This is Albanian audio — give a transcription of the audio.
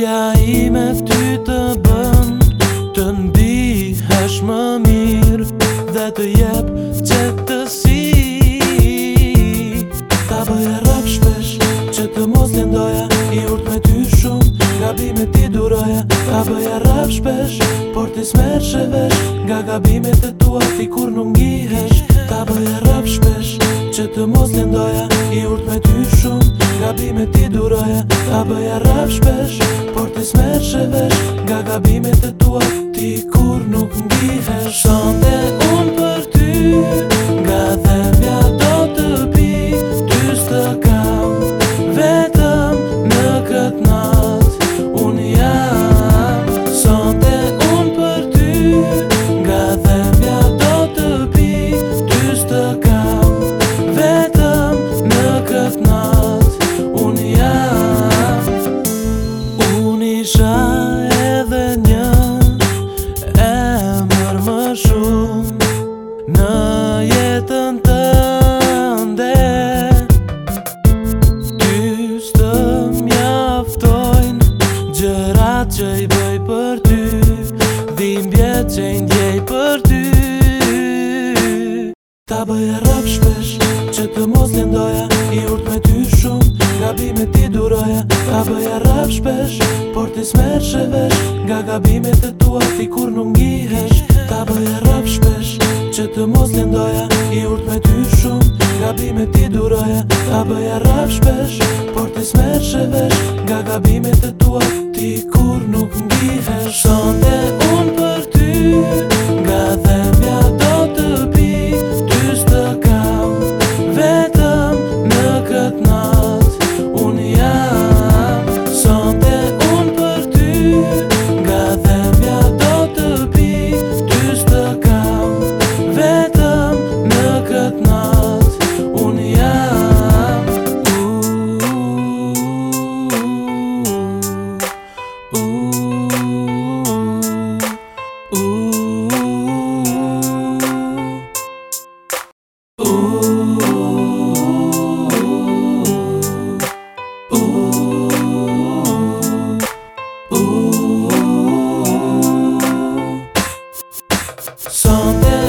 Ja i me fty të bën Të ndi hesh më mirë Dhe të jep që të si Ta bëja rap shpesh Që të mos lendoja I urt me ty shumë Gabi ti duroja Ta bëja rap shpesh Por të smerë shëvesh Nga gabi me të tua Ti kur nuk ngihesh Ta bëja rap shpesh Që të mos lendoja I urt me ty shumë gabime ti duroje Sa bëja rap shpesh Por ti smer shë vesh Nga gabime të tua Ti kur nuk ngihesh Shande unë për ty Shande unë për ty Në jetën të ndë Ty s'të mjaftojnë Gjërat që i bëj për ty Dhim që i ndjej për ty Ta bëja e rap shpesh Që të mos lindoja I urt me ty shumë Gabi ti duroja Ta bëja e rap shpesh Por ti smersh e vesh Nga gabimet e tua Ti kur nuk ngihesh Ta bëja e rap shpesh Që të mos lëndoja I urt me ty shumë Gabime ti duroja Ta bëja rraf shpesh Por ti smersh e vesh Nga gabime të tua Ti kur nuk ndihesh Sonde Something.